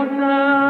Lord now.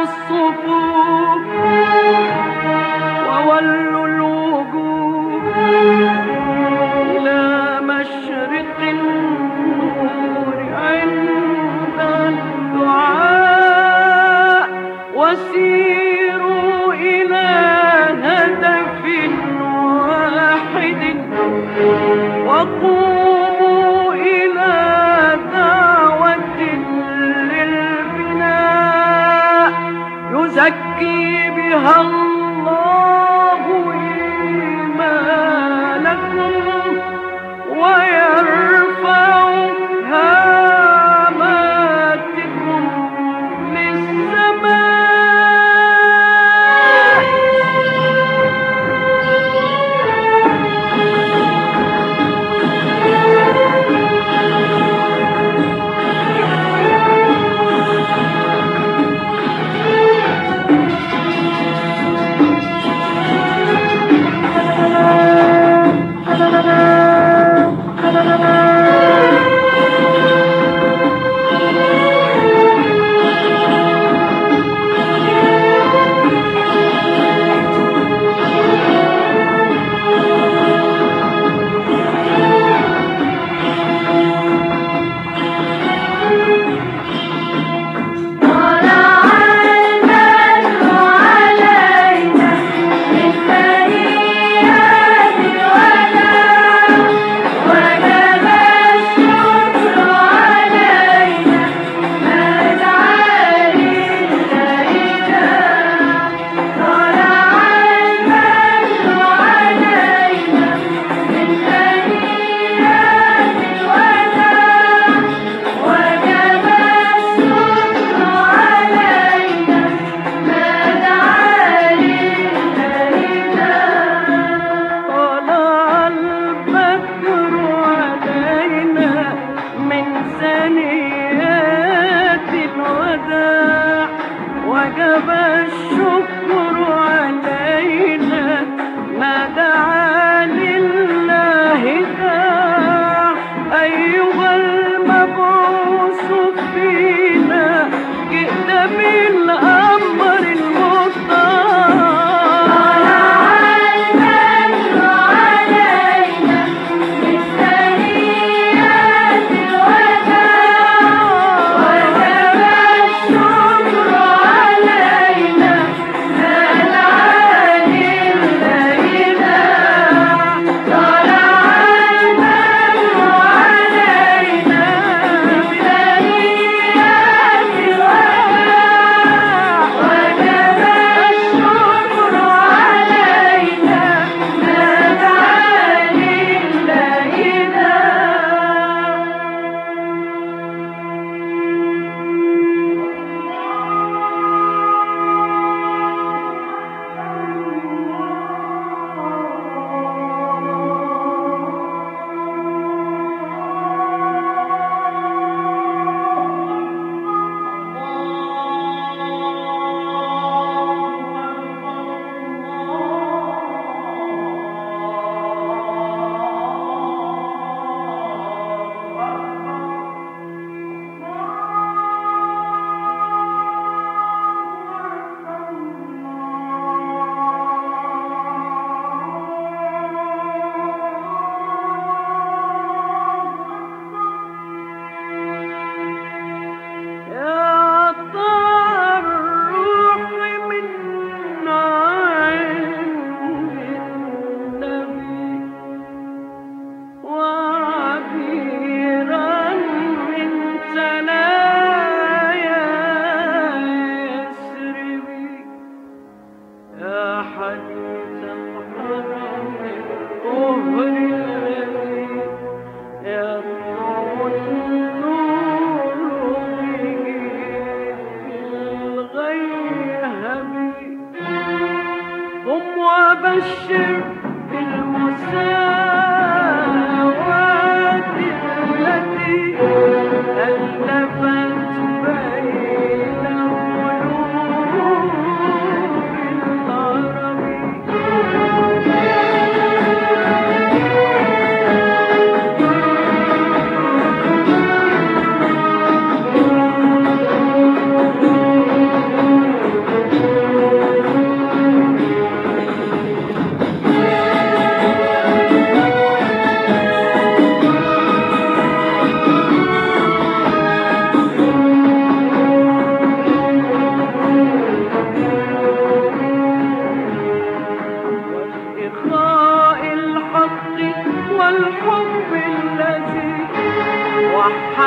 الصفوف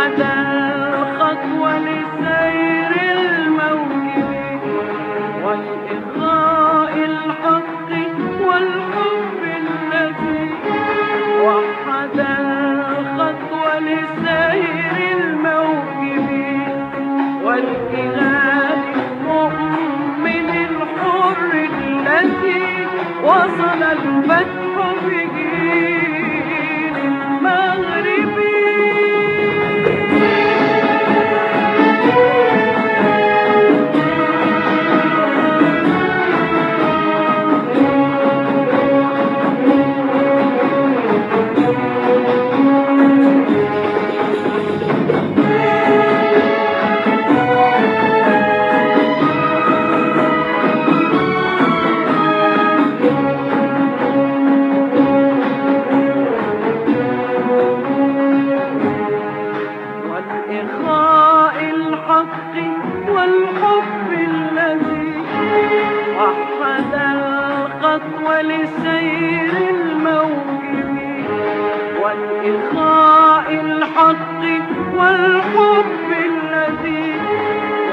like that. إخاء الحق والحب الذي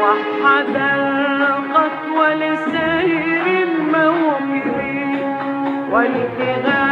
وحد الخطوة لسير الموكب والكلام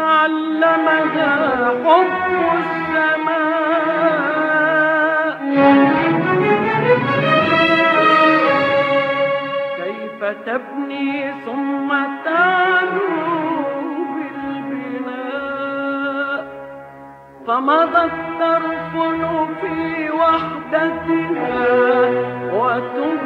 علمها حب السماء. كيف تبني ثم تعلو بالبناء؟ فمضت الترفل في وحدتها وتباني.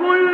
كل